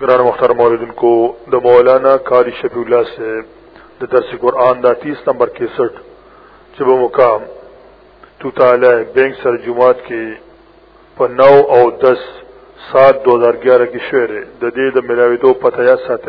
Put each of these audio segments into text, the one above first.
گران مختار موردن کو دا مولانا کاری شبی اللہ سے دا درس قرآن دا تیس نمبر کے سٹ چب مقام تو تعالی بینک سر جماعت کے پا نو او دس سات دوزار گیارہ کی شعر دا دے دا ملاوی دو پتہ یا ساتھ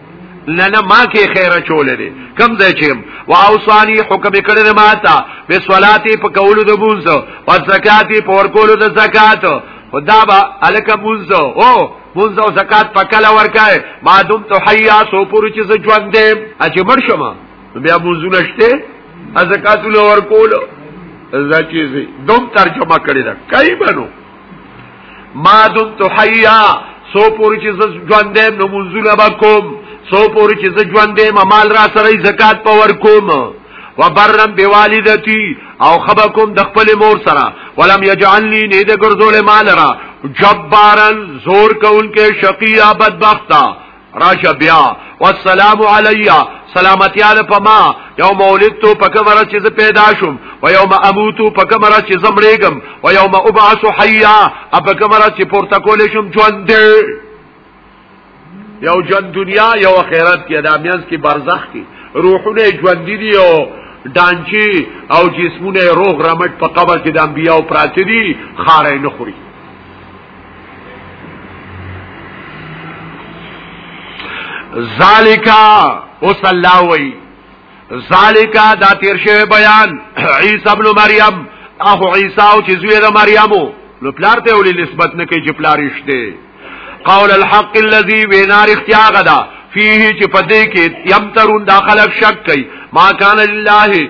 نه نه ما کې خیره چول دي کم ځای چې او اوصانی حکم کړی نه ماتا به صلاتی په کولو د مونږ او زکاتی په ور کولو د زکات خدا با الک مونږ او مونږ او زکات په کله ورکای ما دم تو حیا سو پور چې ژوند دې اچ مر شمه بیا مونږ نشته زکات لور کولو زچې دم ترجمه کړی دا کای بنو ما دمت حیا سو پوری چې ز ژوند دې نو منزله بکوم سو پوری چې ز ژوند دې مال را سره زکات په ور کوم وبرم بوالدتی او خبکم د خپل مور سره ولم یجعلنی نه د ګرځول مال را جبارن زور کون کې شقیا بدبختا راشه بیا والسلام علی سلامتی علی پما یوم ولدت پکمر چې ز پیدا شوم و یوم اموت پکمر چې زمړېګم و یوم ابعث حیا پکمر چې پورته کول شم ژوند یو ژوند دنیا یو آخرت کې د امیاز کې برزخ کې روحونه ژوند دي او دانچی او جسمونه روغ رمټ په قبر کې د انبیاء او پراتی دي خارې نه خوري ذالکا اوس الله وی ذالکا دا تیر شوی بیان عیسی ابن مریم اخو عیسی او چې زوی د مریمو نو پلار ته ولې نسبت نه کوي چې پلار رښته قول الحق الذي وینار اختیاغ دا فيه چې پدې کې يم ترون داخله شک کوي ما کان لله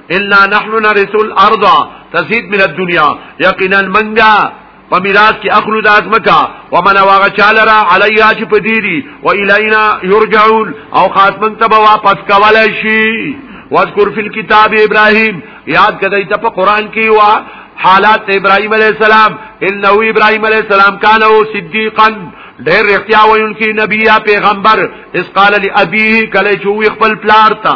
انا نحن نرث الارض تزيد من الدنيا یقینا منګه په میراث کې اخلو د ازمکا ومن واغ چاله را علیا چې پدیری و الینا یرجعون او خاتمن ته واپس کولای شي واذکر فی الكتاب ابراهیم یاد کړئ ته په قران کې وا حالات ابراهيم عليه السلام انه ابراهيم عليه السلام كان صديقا ډېر اختیار وینکی نبی یا پیغمبر اس قال لابيه کله چې وی خپل پلار ته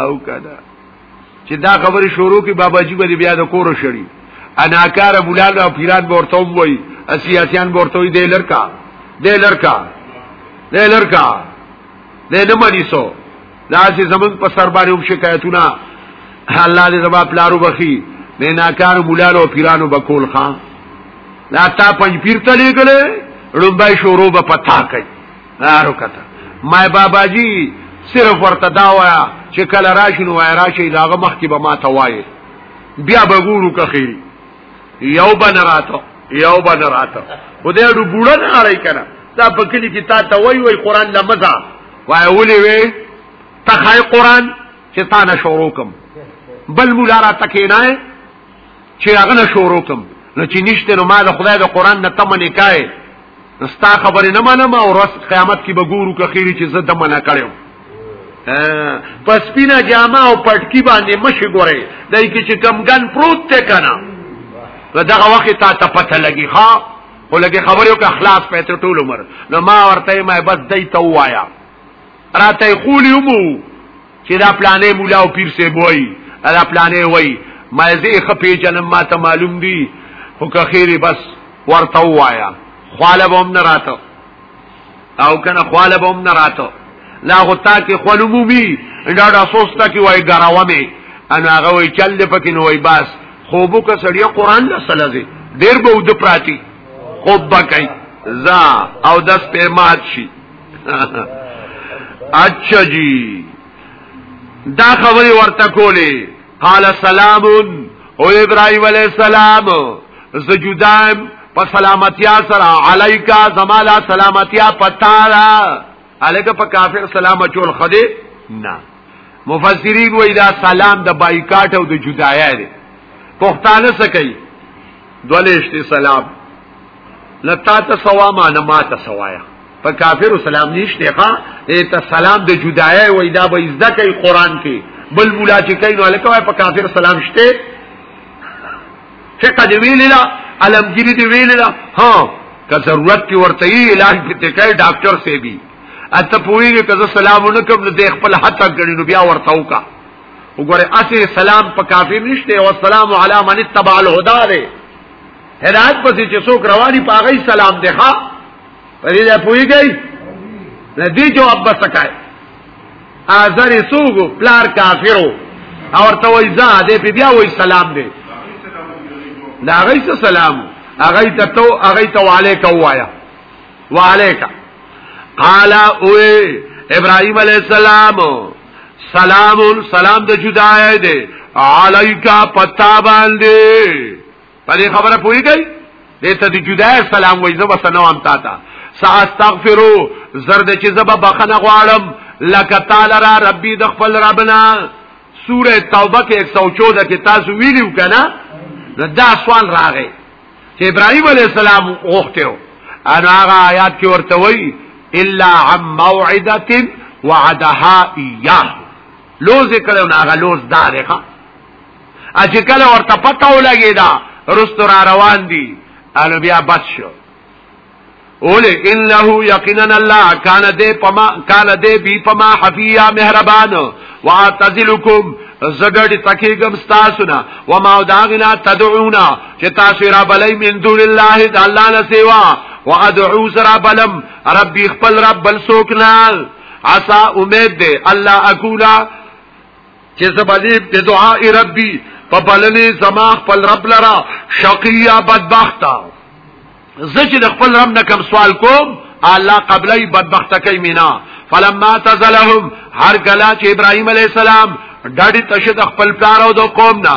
او کدا چې دا خبره شروع کی بابا جی به بیا د کور شړی اناکار بولال او پیران ورته وای سیاسيان ورته وای د لړکا د لړکا د لړکا د نه مانی سو دا چې زمون په سر باندې هم شکایتونه الله دې زما پلارو بخي نه ناکار بولال او پیرانو بکول خان لا تا پنځ پیر تلې ګلې لومبای شورو به پتا کوي دارو کته ما بابا جی صرف ورته دا وایا چې کله راشي نو وای راشي داغه مخ کې به ما ته وای بیا به ګورو که خیری یو بن راته یو بن راته خدای ډو بوډه نه اړای کنه دا په کلی کې تا ته وای وای قران لمزه وای ولې وې تخای قران چې تا نه شروع کوم بل مولا را تکینای چې هغه نه شروع کوم نو چې نشته نو ما د خدای د قران نه تمنې کای ستا خبرې نه منم او رس قیامت کې به ګورو که خیری چې زه دمنه کړم پس پینا جامه او پټکی باندې مشي ګورې دای کې چې کم ګن پروت ته کنه نو دغه وخت تا ته پته لګي ها ولګي خبرو کې اخلاص پته ټول عمر نو ما ورته ما بس دای ته وایا راته خولی مو چې دا پلانې مولا او پیر سه بوي دا پلانې وای ما زه خپې جنم ما ته معلوم دي خو که خیره بس ورته وایا خواله بوم نه راته او کنه خواله بوم نه راته لا غتا کې خلومومي دا د سوستا کې وای ګراوه می ان هغه وای چل دې پکې نو وای باس خوبو کا سړی قران لا سلازي ډېر به ود پراتی خوب بکای زا او دس په مات شي اچھا جی دا خبری ورته کولی قال سلام او ابراهيم عليه السلام زجودام په سلامتیا سره علیکا زمالا سلامتیا پتا را علیکا په کافر سلام چول خدي نه مفسرین وای دا سلام د بایکاټ او د جدایا دی پښتانه سکی دولشت سلام لتا ته سوا ما نه ما ته سوایا په کافر سلام نشته ښا ته سلام د جدای وای دا به عزت کوي قران کې بل مولا چې کوي نو الکه په کافر سلام شته فقہ دی ویلی لا علمگیری دی ویلی لا ها که ضرورت کی ورته ای علاج پته کوي ډاکټر سی بي اته پوریږي که سلام ونکم نو د خپل حق غړي نو بیا ورته وکا وګوره اسی سلام په کافی نشته او السلام علی من تبع الهدى هدایت پسې چې څوک رواني پاغي سلام دی ښا په دې ځای پويږي نه دې جواب بسکای ازر سوګو پلار کافرو اور ته وای زه دې په بیا وای سلام دی دا غي څه سلام هغه ته تو هغه ته وعليک وایا وعليک قال او ابراهيم عليه السلام سلام سلام د جدای دی علیکا پتا باندې په دې خبره پوری گئی دې ته د جدا سلام وای زو سلام تا تا ساستغفرو زرد چې زبا بخنه غواړم لکه تعالی را ربي د خپل ربنا سوره توبه کې 114 کې تاسو ویلو کنه دا سوال راغی چې ابراهيم عليه السلام غوښتو انا هغه آیات کې ورته وای الا عن موعده وعدها اياه لوز کړو نه هغه لوز دارخه اچ کله ورته پته ولګی دا رستو را روان دي انو بیا بس شو اوله انه یقینا الله کان دې پما کان دې بی پما حفیا مهربان واعتذلکم زګړ تکیګم تاسو نه و ما داغنا تدعونا چې تاسو را بلې من دون الله د الله نه سیوا وادعو سرا بلم ربي خپل رب بل سوکنا عسى امید دې الله اکولا چې زبلی د دعا ربي په بلنې زما خپل رب لرا شقیا بدبختا زه چې د خپل رب نه کم سوال کوم الله قبلې بدبخته کوي مینا فلما تزلهم هر کلا چې ابراهيم عليه السلام ډاډي تشه د خپل پلار او د قوم نه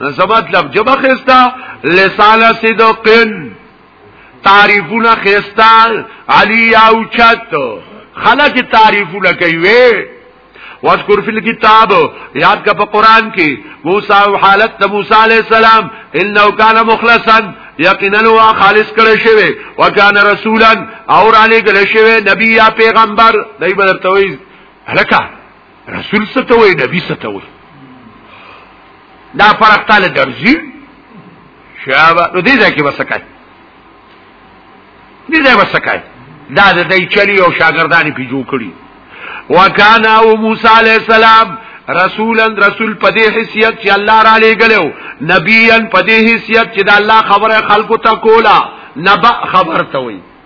زمت لب جب خستا لسان صدقن تعریفون خستا علی او چت خلق تعریفون کوي واذکر فی الكتاب یاد کا په قران کې موسی او حالت د موسی علی السلام انه کان مخلصا یقینا هو خالص کړي شوی وکانه رسولا اور علی کړي شوی نبی یا پیغمبر دای بدر توي هلکه رسول ستوي نبی ستوي دا فرق تعالی درځي شابه نو دې ځکه وسکای دې ځای وسکای دا د دې چلی او شاګردانی په جوړ کړی وکانا او موسی علی السلام رسولا رسول په دې حیثیت چې الله را لېګلو نبیان په دې حیثیت چې د الله خبره خلکو ته کولا نبأ خبر ته وي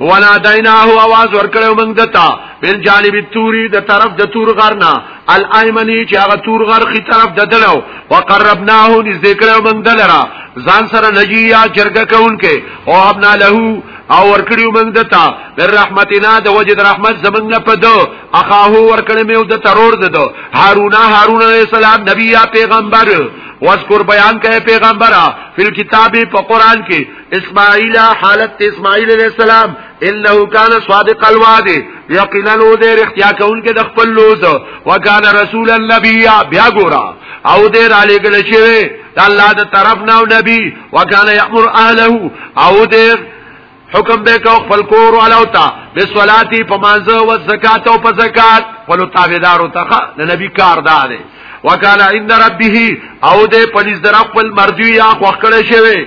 ونا دیناه आवाज ورکړو موږ دتا بل جانب توری د طرف د تور غرنا الایمنی چې هغه تور غر خي طرف د دلو وقربناه نږدې کړو موږ دلرا ځان سره نجی یا جرګه کوونکې او ابنا له او ورکړو موږ دتا در رحمتنا د وجد رحمت زمنګ په دو اخاه ورکړې مې د ترور ددو هارون هارون علیہ السلام نبی یا پیغمبر واذکر بیان کئ پیغمبره فل کتابی په قران کې اسماعیل حالت اسماعیل علیہ السلام انه کان صادق الوعد یقینا او دې اختیا کون کې د خپل لوز وکانه رسول النبی بیا ګورا او دې را لګل شوی د الله د طرف نه نبی وکانه یامر اهله او دې حکم به کو خپل کور علاوتا بسولاتی پمانزه و زکات او په زکات ولو تابعدار او تخه د نبی کار دار وکانه ان ربه او دې پلیز در خپل مرضی یا خوخړې شوی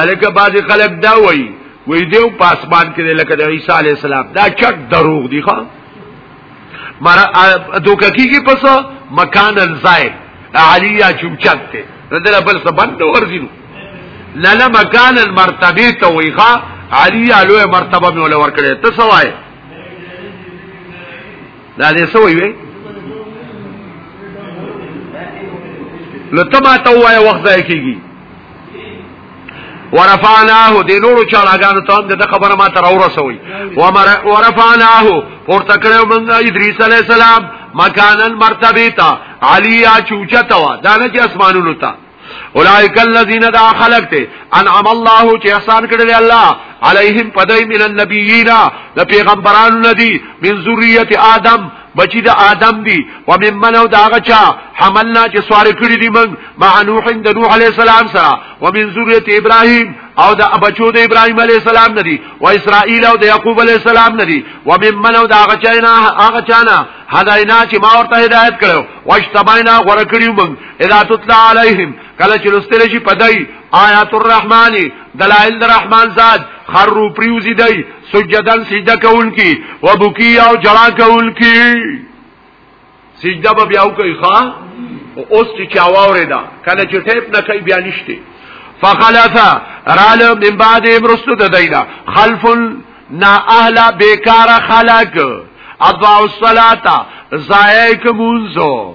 الکه بعضی خلک دا وایي وی دیو پاسمان کې لکه د عیسی علی السلام دا چک دروغ دی ښا مر دوکه کیږي پس مکان الزای علیا چوچک ته دغه بل څه باندې ورزینو لاله مکان المرتبه ته وی ښا علیا لوی مرتبه مې ول ورکړې ته سوای دا دې سوې وي لته ما ته وای وخت ځای کیږي ورفعناه د نورو چالاګانو ته هم د خبره ما تر اورسوي ورفعناه پورته کړو موږ ادریس علی السلام مکانن مرتبه تا علیا چوچتا وا دا نه چې اسمانونو ته اولائک الذین دا خلق ته انعم الله چې احسان کړل الله علیهم پدای من النبیین د پیغمبرانو ندی من ذریه آدم بچی د آدم دی و ممن او داغه چا حملنا چې سوار کړی دی من مع نوح د نوح علی السلام سره و من ذریه ابراهیم او د بچو د ابراهیم علی السلام ندی و اسرائیل او د یعقوب علی السلام ندی و ممن او داغه چا نه هغه چا نه هداینا چې ما ورته هدایت کړو واشتباینا غره کړیو من اذا تطلع علیهم کله چې لستل شي پدای آیات الرحمن دلائل در رحمان ذات خرو پریوزی دی سجدن سجده کون کی و بکی او جڑا کون کی سجده با بیاو کئی خواه او اوس چې چاواورې دا کله چې ټیپ نه کوي بیا نشته فخلفا رال من بعد امرستو د دینا خلف نا اهل بیکار خلق اضاع الصلاه زایک منزو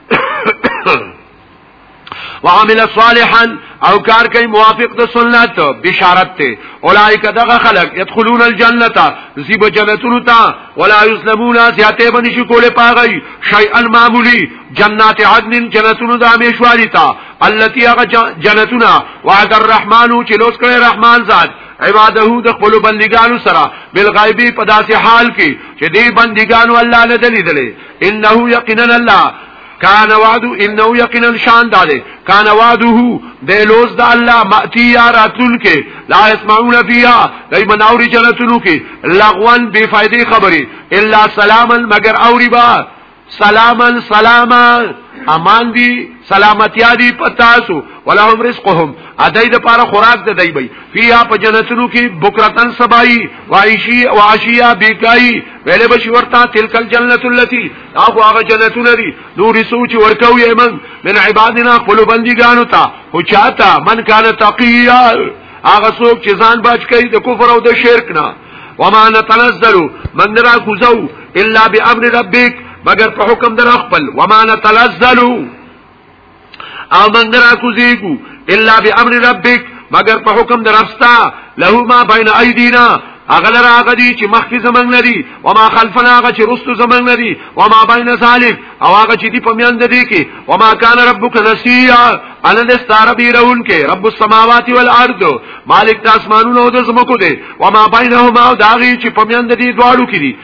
وعمل صالحا او کار کوي موافق د سنت بشارت ته اولایک دغه خلق يدخلون الجنه زیب جنتونو تا ولا یسلمون زیاته باندې شي کوله پاغي شیئا معمولی جنات عدن جنتونو د امیشواری تا التي هغه جنتونه وعد الرحمن چې لوس کړي رحمان ذات عباده د خپل بندګانو سره بل غیبی په داسې حال کې چې دې بندګانو الله نه دلیدلې انه یقینا الله کان وعد انه یقینا شان داله کان وعده د لوز د الله ماتی یا راتل کې لا اسمعون فیها دای بناوري جنتونو کې لغوان بے فائدې خبري الا سلاما مگر اوری با سلاما سلاما امان دی سلامتیا دی پتاسو ولهم رزقهم ادای د پاره خوراک د دی بی فیا په جنتونو کې بکرتن سبای وعشی وعشیا بیکای ویلې بشي ورته تلک الجنت التي هغه هغه جنتونه دي نوري سوچ ورکو یې من من عبادنا خپل بندګانو ته او چاته من کان تقیا هغه څوک چې ځان بچ کوي د کفر او د شرک نه وما نتنزل من را کوزو الا بامر ربک مگر په حکم در خپل وما نتنزل او من را کوزیګو الا بامر ربک مگر په حکم درفستا له ما بین ایدینا اغل را غدی چې مخکې زمنګ لري و ما خلفنا هغه چې رستو زمنګ لري و ما بین ذالک او هغه چې دی په میان د دې کې و ما کان ربک نسیا ان دستاربی رون کې رب السماوات والارض مالک د اسمانونو او د زمکو دی و ما بینهما او داغي چې په میان د دې دواړو کې دي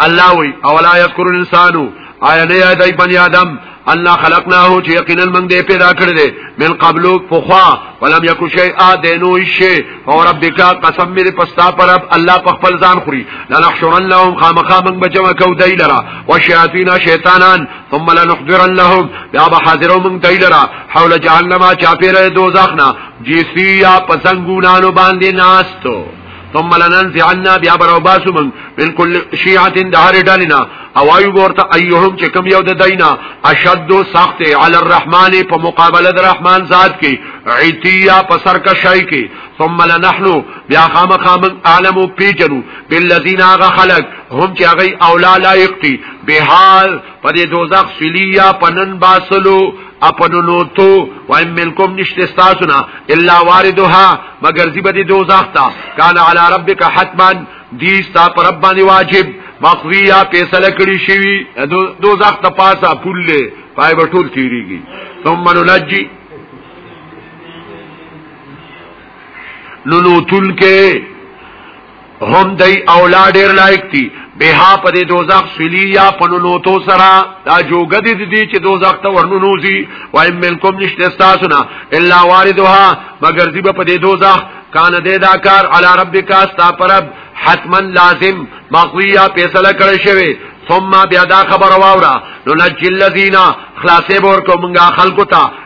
الله وی اولا یذکر الانسان آیا نه یادای بنی آدم الله خلقناه چې یقینا موږ دې پیدا کړی دی من قبلو فخوا ولم یکو شیء دینو شی او ربک قسم دې پستا پر رب الله په خپل ځان خوري لنحشرن لهم خامخا موږ بجمع کو دی لرا وشیاطین شیطانان ثم لنحضرن لهم یا به حاضرو موږ دی لرا حول جهنم چاپیره دوزخنا جیسی یا پسنګونانو باندې ناستو ثم لننزعنا بیا برو باسو من من کل شیعت د هر ډلنا او ایو ورته ایهم چې کم یو د دینا اشد سخت علی الرحمن په مقابله د رحمان ذات کې عتیا په سر کا شای کې ثم لنحن بیا خامخام عالم پیجنو بالذین غ خلق هم چې هغه اولا لایق دي بهال په دې دوزخ سلیا پنن باسلو اپنونو تو وایم ملکم نشته تاسو نه الا واردها مگر دی به دې دوزخ تا کان علی ربک حتما دی ستا پر رب باندې واجب مخویا فیصله کړی شوی دوزخ ته پاسه پوله پای بټول تیریږي ثم نلجی نو نو تل کې هم دی اولا ډیر لایک دی بها په دې دوزخ سلی یا پنونوتو سرا دا جوګه دې دې چې دوزخ ته ورنونوزی وای منکم نشته تاسو نه الا واردها مگر دې په دې دوزخ کان دې دا کار علی ربک استا پرب حتما لازم مقویا فیصله کړی شوی ثم بیا دا خبر واورا نو نجل الذین خلاصې ورکو مونږه خلقو ته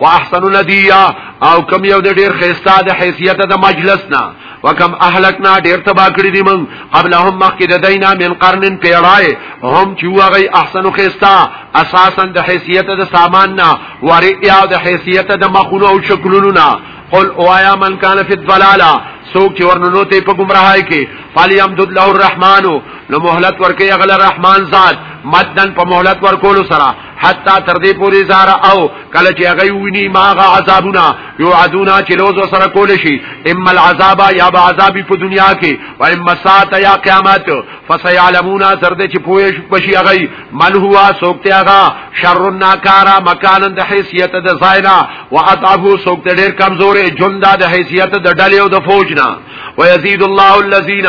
واحسن ندیا او کم یو د ډیر خيستا د حیثیت د مجلس نه وکم اهلکنا ډیر تبا کړی دی من قبلهم مخکې د دینا من قرن پیړای هم چې وغي احسن خيستا اساسا د حیثیت د سامان نه وریا د حیثیت د مخونو او شکلونو نه قل اوایا من کان فی الضلاله سوک چې ورنونو ته په گمراهی کې فالیم دد له الرحمن نو مهلت ورکه اغل الرحمن ذات مدن په مهلت ورکول سره حتا تر دې پورې زار او کله چې هغه ویني ماغه عذابونه یو عذابونه چې لوز سره کول شي اما العذاب یا به عذاب په دنیا کې و اما ساعت یا قیامت فسيعلمون زرد چې پوهش بشي هغه من هو سوکته هغه شر ناکارا مکان د حیثیت د زاینا واضعف سوکته ډیر کمزورې جندا د حیثیت د ډلې او د فوج نه ويزيد الله الذين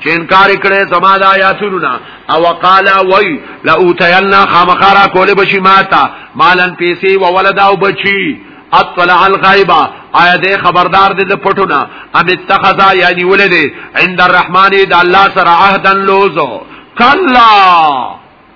چې انکار کړي زما د آیاتونو نه او وقالا وای لا اوتینا خامخارا کولې بشي ماتا مالن پیسې او ولد او بچي اطلع الغیبا آیا دې خبردار دې د پټونه ام اتخذا یعنی ولده عند الرحمن د الله سره عهدن لوزو کلا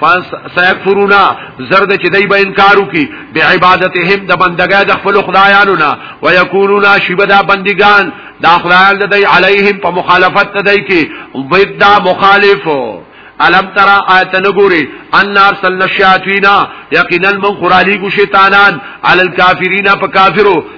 فاس سيكفرونا زرد چې دای به انکار وکي د عبادتهم د بندګۍ د خپل خدایانو نه ويكونون شبدا بندگان دا خدایان د دای علیهم په مخالفت د دای کې ضد مخالفو علم ترا آیت نګوري ان ارسلنا الشیاطین یقینا من خرالی کو شیطانان علی الکافرین په کافرو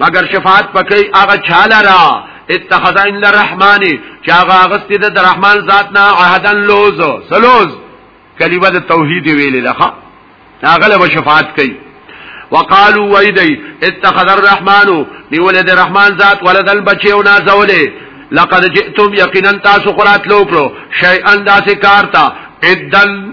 مگر شفاعت پکې هغه چاله را اتخذ عند الرحمن چې هغه غستی د رحمان ذات نه عهدن لوز سلوز کلمه د توحید ویلې ده هغه له شفاعت کوي وقالو ویدی اتخذ الرحمن نیولې د رحمان ذات ولدن بچیو نازولې لقد جئتم یقینا تاسو قرات لوکلو شیئا داسې کارتا ادن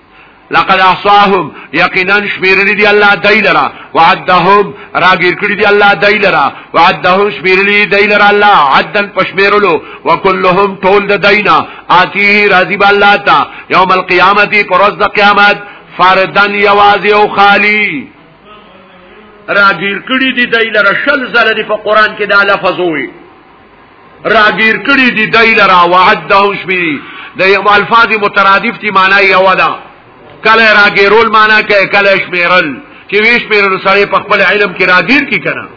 لقد احصاهم یقینا شمیرلی دی الله دای لرا وعدهم راګیر کړی دی الله دای لرا وعدهم شمیرلی دی لرا الله عدن پشمیرلو وکلهم طول د دینا آتی راضی بالله تا یوم القیامت پرز د قیامت فردن یوازی او خالی راګیر کړی دی دی لره شل زله دی په قران کې دا لفظ وي راګیر کړی دی دای لرا وعدهم شبی د الفاظ مترادف دی معنی یو ده کله راګیرول معنی کوي کله شمیرل چې ویش میرل سره په خپل علم کې راګیر کی کنه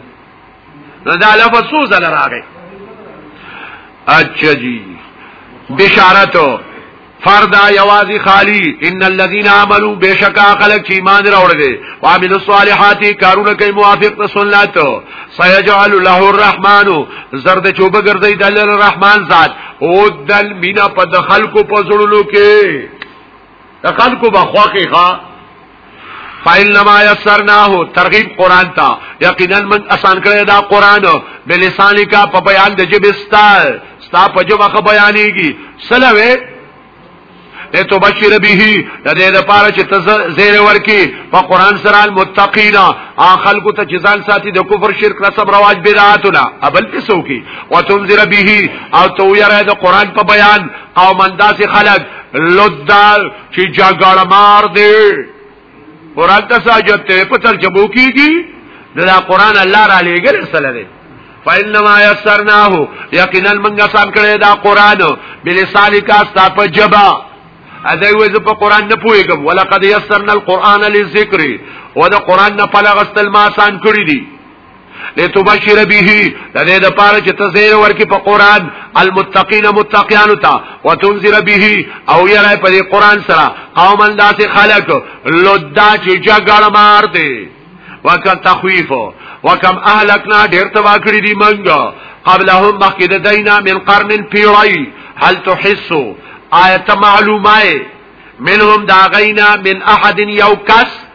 دا لفظ سوز لراغی اچھا جی بشارتو فردا یوازی خالی ان الذين عملوا بشکا خلق چې ایمان راوړل وعملوا الصالحات کارونه کوي موافق ته سنت سيجعل له الرحمن زرد چوب ګرځي د الرحمن ذات او دل مینا په دخل کو پزړلو کې دخل کو بخوا کې ښا فإنما يسرناه ترغيب قران تا یقینا من آسان کړی دا قران بلسانک په بیان د جبستا ستا په جبه خ بیانېږي سلوي ایتو بشیر به د دې لپاره چې زیر ورکی په قران سره المتقین اخل کو ته جزال ساتي د کفر شرک رسم رواج بدعاتنا ابل تسو کی وتنذر به او تو یره د قران په بیان قوم انداز خلق لدال چې جګړه مار دی قران ته ساجت ته په تر جبو کیږي دا قران الله را لېګل سره دی فإنما يسرناه یقینا من غسان کړي دا قران بلسان کا ستا په جبا اځي وځ په قران نه پويګم ولقد يسرنا القرآن للذکر ودا قران نه پلغستل ما آسان کړی دي لتبشر به د دې د پاره چې تزهیر ورکی په قران المتقین متقیان تا وتنذر به او یره په دې قران سره قوما داس خلق لدا چې جګړ مار دي وکم تخویف وکم اهلکنا ډیر تبا کړی دي منګه قبلهم مخکې د دینا من قرن پیړی هل تحسو آیت معلومه منهم دا غینا من احد یو کس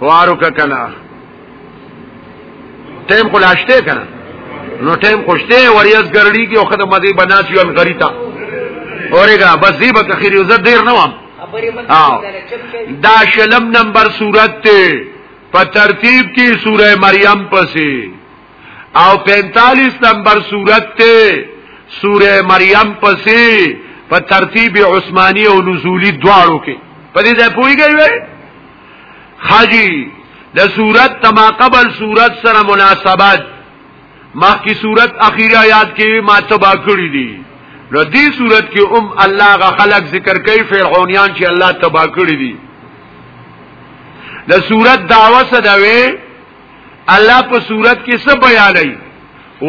وارو کنا ټیم خلاشته کنا نو ټیم خوشته وریاض ګرړي کې او خدای مدي بنات یو غریتا اورګه بس دی به خیر یو زه ډیر نه وام دا شلم نمبر صورت ته په ترتیب کې سوره مریم پسې او 45 نمبر صورت ته سوره مریم پسې په ترتیب عثماني او نزولی دواړو کې په دې ځای پوریږي وای حاجی د صورت تما قبل صورت سره مناسبت مخکې صورت اخیری آیات کې ما تبا کړی دي نو دې صورت کې ام الله غ خلق ذکر کوي فرعونیان چې الله تبا کړی دي د صورت دعوه سره الله په صورت کې څه بیانوي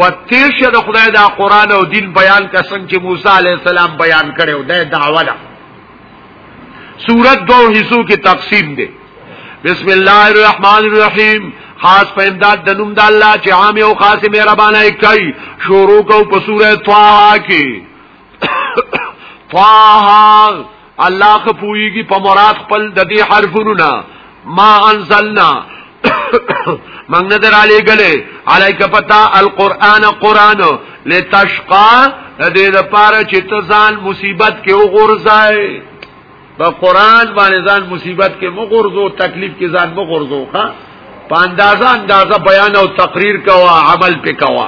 وتیر شه د خدای دا قران او دین بیان کا څنګه چې موسی علی السلام بیان کړو دا دعوه ده سورت دو حصو کې تقسیم ده بسم الله الرحمن الرحیم خاص په امداد د نوم د الله چې عام او خاص مهربانه کوي شروع کو په سوره طه کې طه الله خپويږي په مراد خپل د دې حرفونو نه ما انزلنا من نظر علی گلے علیک پتا القرآن قرآن لتشقا دې د پاره چې ته ځان مصیبت کې وګورځای په قرآن باندې ځان مصیبت کې مغورځو تکلیف کې ځان مغورځو ښا په اندازه اندازه بیان او تقریر کوا عمل پکوا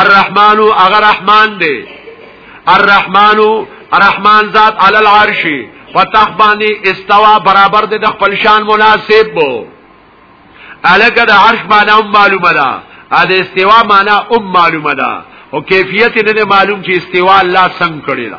الرحمن اغه رحمان دی الرحمن الرحمن ذات علی العرش فتح باندې استوا برابر دی د خپل شان مناسب بو الګه د عرش معنا معلومه ده ا د استوا معنا هم معلومه ده او کیفیت نه معلوم چې استوا الله څنګه کړی ده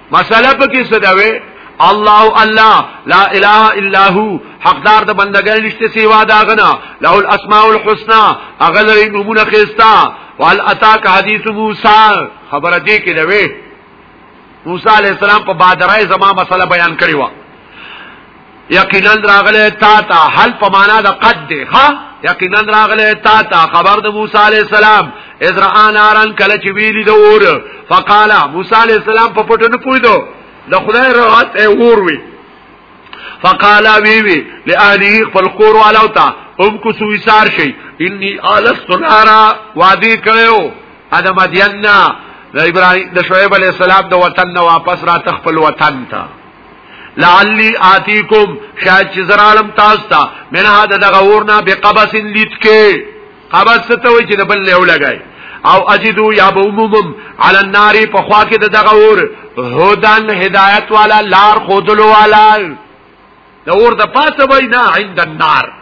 مساله پکې څه دا وې الله الله لا اله الا هو حقدار د بندګۍ نشته سیوا دا غنا له الاسماء الحسنا اغل نمونه خيستا وال اتاک حدیث موسی خبره دې کې دا وې موسی علی السلام په بادرای زما مسله بیان کړی و یقینا راغله تا تا حل په معنا د قد دی ها یقینا راغله تا تا خبر د موسی علی السلام اذ را نارن کله چې ویلی د اور فقال موسی علی السلام په پټو نه پویدو د خدای روات ای اور وی فقال وی وی لاهلی خپل کور والو تا هم کو سویسار شي انی الس نارا وادي کړو ادم دینا د ابراهیم د شعیب علی السلام د وطن نه واپس را تخپل وطن ته لعلی آتیکم شاید چې زرالم تاسو ته منها دغه ورنا به قبس لیت کې قبس ته وي چې د بل له لګای او اجدو یا بومم علی النار په خوا کې دغه ور هدن هدایت والا لار خودلو والا د اور د پاسه وای نه عند النار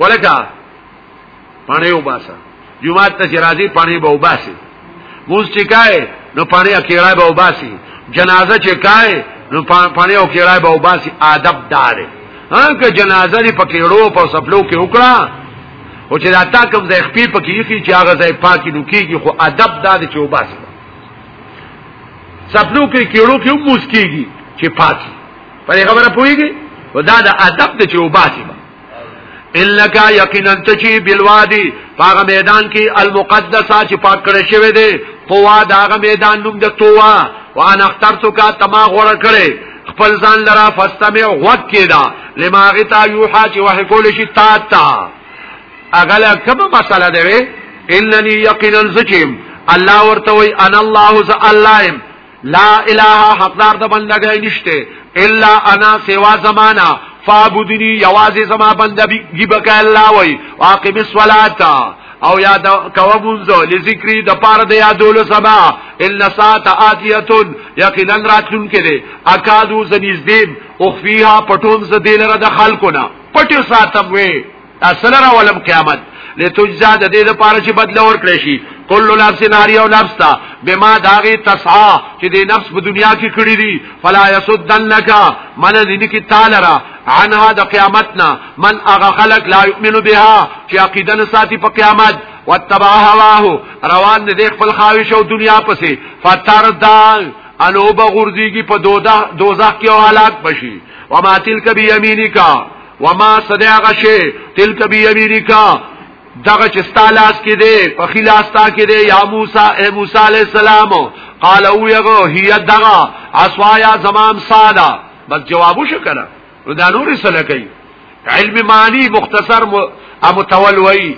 ولکه پانی او باسا جمعه ته چې راځي پانی به وباسي موږ چې کای نو پانی اکیړای به وباسي جنازه چې کای نو پانی او کیړای به وباسي ادب دار ها که جنازه دې پکېړو په سپلو کې وکړه او چې دا تا کوم ځای خپې پکې یخي چې هغه ځای پاکي نو کېږي خو ادب دار چې وباسي سپلو کې کېړو کې موږ کېږي چې پاکي په خبره پويږي ودا د ادب ته چې وباسي انک یقینا تچی بالوادی پاغه میدان کې المقدسه چې پاک کړی شوی دی قوا داغه میدان نوم د توا وانا اخترتک تما غوړ کړی خپل ځان لرا فاستمع وکیدا لما غتا یوحا چې وه کول شي تا تا اغلا کومه مسله دی اننی یقینا زچم الله ورته وی انا الله ز الله لا اله حقدار د بندګۍ نشته الا انا سوا زمانہ فعبدنی یوازې زما بندګي بکای الله وای واقم الصلاه او یاد کوه منځو لذکری د پار د یادولو سبا ان ساعت اتیتون یقینا راتلون کړي اکادو زنیزدیم او فیها پټون ز دلره د خلقونه پټو ساتم وي اصل را ولم قیامت لتجزا د دې لپاره چې بدل ورکړې شي کله نفس ناری او نفس تا بما داغي تسعا چې د نفس په دنیا کې کړی دي فلا يسدنک من دین کی تعالی را عنها د قیامتنا من اغه خلق لا یؤمن بها چې عقیده نه ساتي په قیامت واتبع هواه روان دې خپل خواهش او دنیا پسې فتردا انو بغردیږي په دوزخ کې او هلاک بشي وما تلک بيمينک وما صدیا غشه تلک بی یمینکا دغه چې ستالاس کې دی په خلاص تا کې دی یا موسی اے موسی علی السلام قال او یغه هی دغه اسوایا زمام ساده بس جواب وشو کنه نو دا نور سره کوي علم معنی مختصر متول وای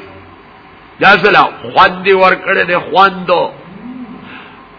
دا زلا خوند ور کړی دی خوندو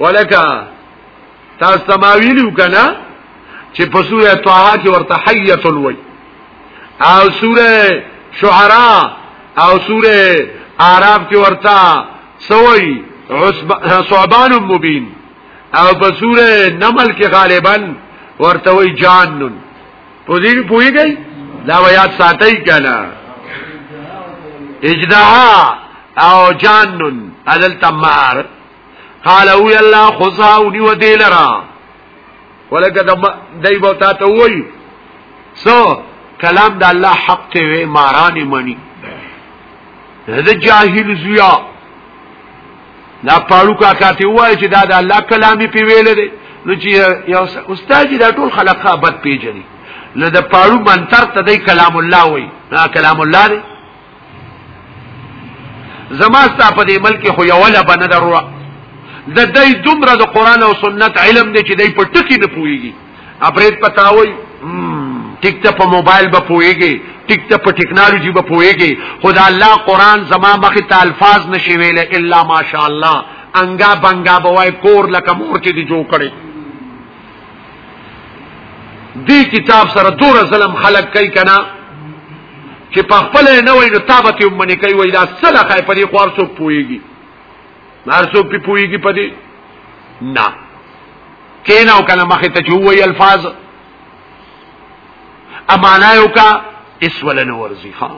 ولکه تاسو تماویلو کنه چې په سوره طه کې ورته حیت الوی او سوره شعراء او سوره اعراف کې ورته سوی صعبان مبین او په سوره نمل کې غالبا ورته وی جانن پوزی پوی گئی دا ویات ساتي کنا اجدها او جانن ادل تمار قال او الله خذها ونیو دی لرا ولکه د دای بو تا ته وای سو کلام د الله حق ته وی ماران منی د جاهل زیا دا پاړو کا کاته وای چې دا د الله کلامي په ویل دی نو چې یو استاد دا ټول خلقه بد پیژني نو د پاړو منتر ته د کلام الله وای دا کلام الله دی زما ستا په دې ملک خو یو ولا بنه درو د دې دومره د قران او سنت علم دې چې دې په ټکی نه پويږي اپریت پتاوي ټیک ته په موبایل به پويږي ټیک ته په ټیکنالوژي به پويږي خدا الله قران زما مخ ته الفاظ نشي ویل الا ماشاء الله انګا بنګا بوای کور لکه مور کې دي جوړ کړي دې کتاب سره دور ظلم خلق کوي کنا چې په خپل نه وای نو تابت یې منې کوي وای دا سره خای په دې خوار څوک پويږي نار څوک په پويږي په دې نه کینا او کله مخه ته جوړي الفاظ امانا یو کا اس ولن ورزی ها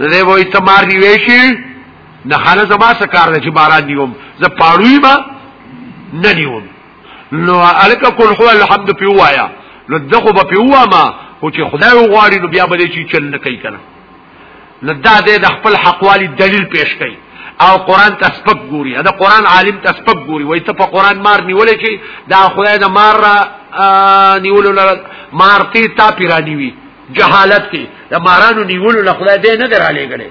زه وای ته مار دی ویشي نه خانه زما سکار چې باران نیوم زه پاړوي ما نه نیوم نو الک کول هو الحمد په وایا نو دغه به په وامه خو چې خدای وغواړي نو بیا به چې چل نه کوي کنه نو دا د خپل حقوالي دلیل پیش کوي او قران ته سپک ګوري دا قران عالم ته سپک ګوري وای ته په قران مار نیولې چې دا خدای دا مار را نیولو لره مارتي تا پیرانی وی جهالت کې دا مارانو نیولو له خدای دې نه درالې غلې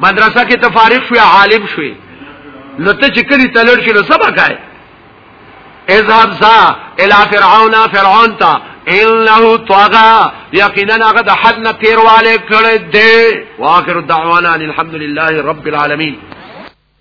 مدرسه کې تفارق شوی عالم شوی نو ته چې کلی تلل شي نو سبا کای اذهب ذا الى فرعون فرعون تا انه طغى یقینا هغه د حد نه تیرواله کړی دی واخر دعوانا الحمدلله رب العالمین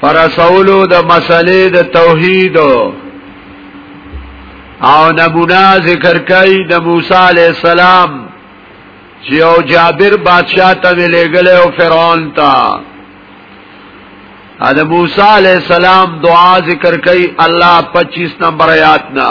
پر رسولو د مسلې د توحید او نمونه ذکر کوي د موسی علی السلام چې او جابر بادشاہ ته ویلګل او فرعون ته ا د موسی علی السلام دعا ذکر کوي الله 25 نمبر آیات نه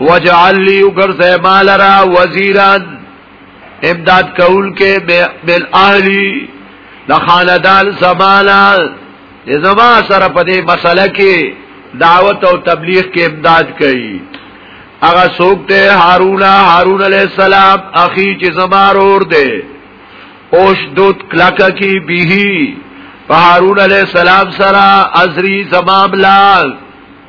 وجعل لي وګرځه مال را وزیران امداد کول کې بل اهلی د خاندان زمانا زما سره په دې مسله کې دعوت او تبلیغ کې امداد کوي هغه څوک ته هارون هارون علی السلام اخی چې زما ور دی اوش دوت کلاکا کی بیهی په هارون علی السلام سره ازری زمام لال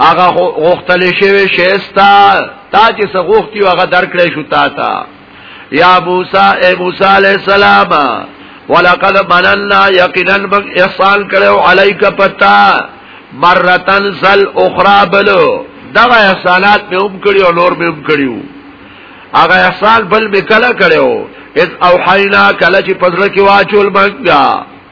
هغه غختل شوی شیستا تا چې سغوختی هغه درکړې شو تا تا یا موسی اے موسی علیہ السلام ولقد مننا یقینا بک احسان کړو علیک پتا مرتن سل اخرى بلو دا احسانات به هم کړی او نور به هم کړیو هغه احسان بل به کله کړو اذ اوحینا کله چې پزړه کې واچول بنګا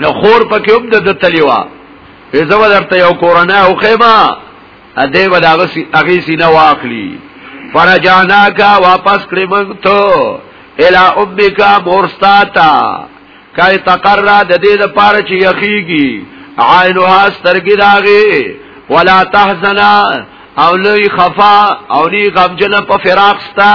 نو خور پکې هم د تلیوا په زو درته یو کورنۍ او خیمه ا دې وداغه سی اغه سینه واخلی فرجانا کا واپس کړی موږ ته الا امک مورستاتا کای تقرا د دې د پاره چې یخیږي عینها سترګې داغه ولا تحزنا او لوی خفا او نی غمجن په فراق ستا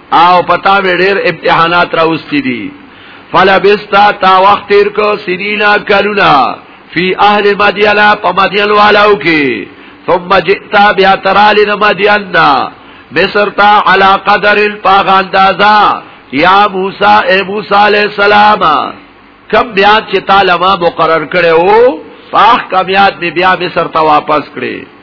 او پتا به ډیر امتحانات راوستي دي فلبستا تا وخت تیر کو سنینا کلونا فی اهل مدینا په مدین والو کې ثم جئتا بیا ترالین مدینا مصر تا علا قدر پاغ اندازا یا موسی اے موسی علیہ السلام کم بیا چې تعالی ما مقرر کړو پاخ کمیات بیا مصر ته واپس کړي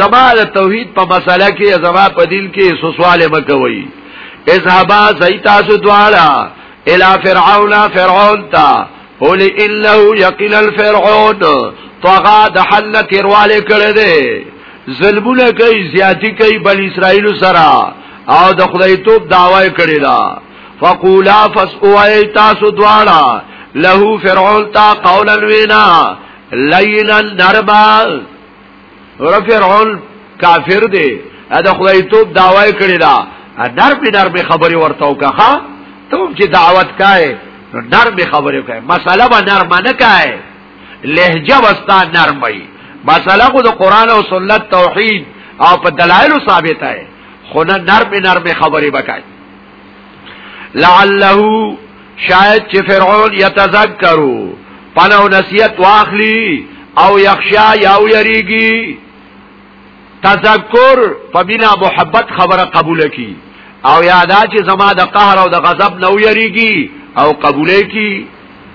زما د توحید په مسله کې زما په دین کې سوسوال مکوي اذهبا زیتا سو دوالا الى فرعون فرعون تا قول انه یقین الفرعون طغا د حل تیرواله کړه دې ظلمونه کوي زیاتی کوي بل اسرائیل سره او د خدای توپ دعوی کړی دا فقولا فسوای تاسو دوالا له فرعون تا قولا وینا لینا نربا ور فرعون کافر دی دا خدای توپ داوای کړی دا در په در به خبري ورته وکړه ته چې دعوت کای نو در به خبري وکړه مساله به نرم نه کای لهجه وستا نرم وي مساله خو د قران او سنت توحید او په دلایل ثابته خو نه نرم نرم خبري وکړي لعله شاید چې فرعون یتذکرو پنو نصیحت واخلی او یخشا یا یریږي تذکر په بنا محبت خبره قبول کی او یادا چې زما د قهر او د غضب نو یریږي او قبول کی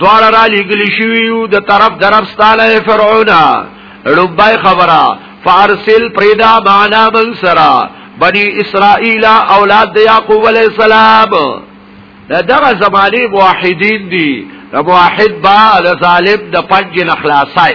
دوار را لګلی شویو د طرف درب ستاله فرعون ربای خبره فارسل پریدا معنا من سرا بنی اسرائیل اولاد د یعقوب علی السلام دغه زمانی موحدین دی موحد با د ظالم د پنج نخلاصای